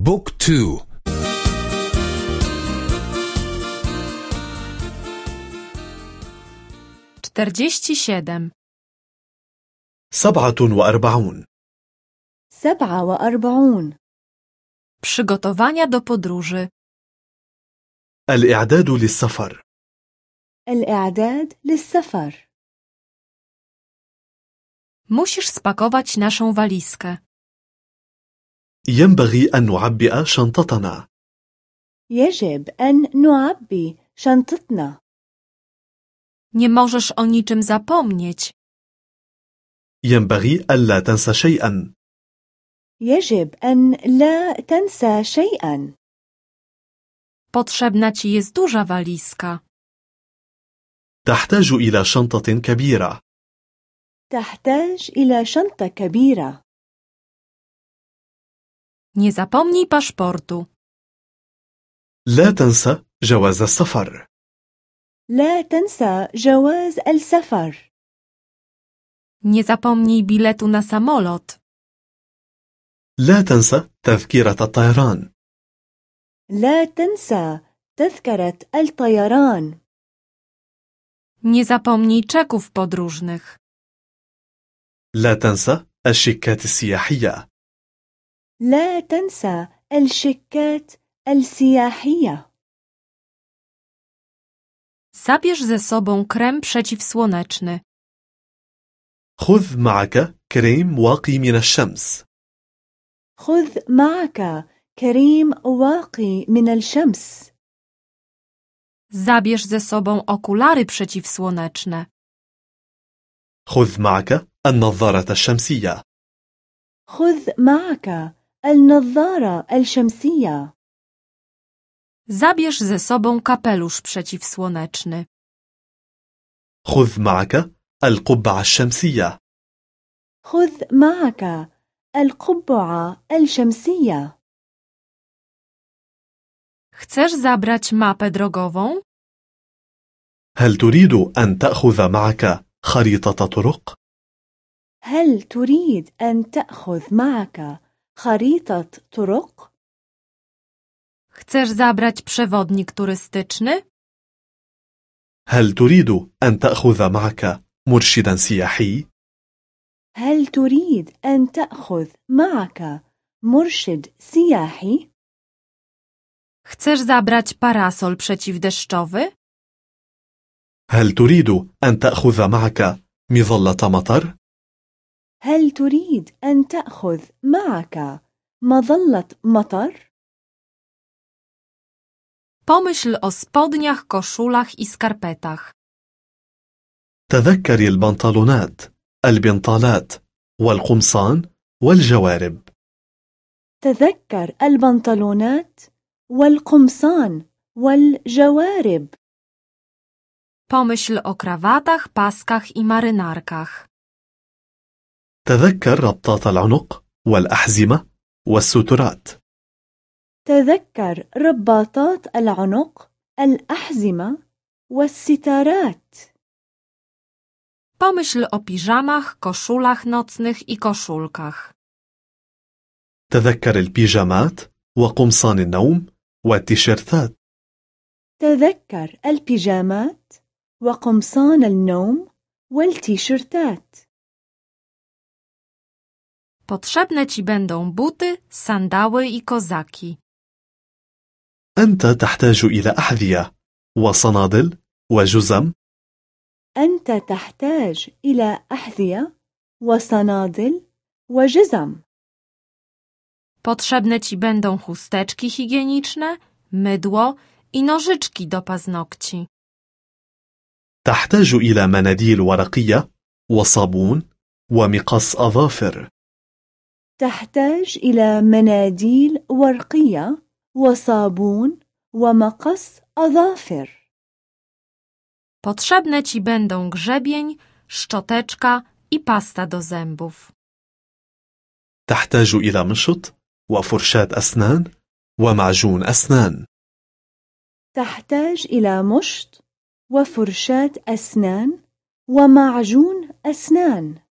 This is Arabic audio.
بوك تو czterdzieści siedem, سبعة وأربعون سبعة وأربعون przygotowania do podróży, الإعداد للسفر الإعداد للسفر musisz spakować naszą walizkę. ينبغي أن نعبئ شنطتنا. يجب أن نعبي شنطتنا. Nie możesz o niczym zapomnieć. ينبغي ألا تنسى شيئا. يجب أن لا تنسى شيئا. Potrzebna ci jest duża walizka. تحتاج إلى شنطة كبيرة. تحتاج إلى شنطة كبيرة. Nie zapomnij paszportu. لا تنسى جواز السفر لا تنسى جواز السفر Nie zapomnij biletu na samolot. لا تنسى تذكرة الطيران لا تنسى تذكرة الطيران Nie zapomnij czeków podróżnych. لا تنسى الشيكات السياحية لا تنسى الشيكات السياحية Zabierz ze sobą krem przeciwsłoneczny. خذ معك كريم واقي من الشمس خذ معك كريم واقي من الشمس Zabierz ze sobą okulary przeciwsłoneczne. خذ معك النظارة الشمسية خذ معك النظارة الشمسية Zabierz ze sobą kapelusz przeciwsłoneczny. خذ معك القبعة الشمسية خذ معك القبعة الشمسية Chcesz zabrać mapę drogową? هل تريد أن تأخذ معك خريطة طرق؟ هل تريد أن تأخذ معك خريطة طرق؟ Chcesz zabrać przewodnik turystyczny? هل تريد أن تأخذ معك مرشدا سياحي؟ هل تريد أن تأخذ معك مرشد سياحي؟ Chcesz zabrać parasol przeciwdeszczowy? هل تريد أن تأخذ معك مظلة مطر؟ هل تريد أن تأخذ معك مظلة مطر؟ Pomyśl o spodniach, koszulach i skarpetach. تذكري البنطلونات، البنطالات، والقمصان، والجوارب. تذكر البنطلونات والقمصان والجوارب Pomyśl o krawatach, paskach i marynarkach. تذكر ربطات العنق، والأحزمة، والسترات. تذكر رباطات العنق الأحزمة والستارات Pomyśl o piżamach, koszulach nocnych i koszulkach. تذكر البيجامات، وقمصان النوم، والتيشيرتات. تذكر البيجامات وقمصان النوم والتيشيرتات Potrzebne ci będą buty, sandały i kozaki. أنت تحتاج إلى أحذية، وصنادل، وجزم، أنت تحتاج إلى أحذية وصنادل وجزم Potrzebne ci będą chusteczki higieniczne, mydło i nożyczki do paznokci. تحتاج إلى مناديل ورقية، وصابون، ومقص أظافر. تحتاج إلى مناديل ورقية وصابون ومقص أظافر Potrzebne ci będą grzebień, szczoteczka i pasta do zębów. تحتاج إلى مشط، وفرشاة أسنان، ومعجون أسنان. تحتاج إلى مشط وفرشاة أسنان ومعجون أسنان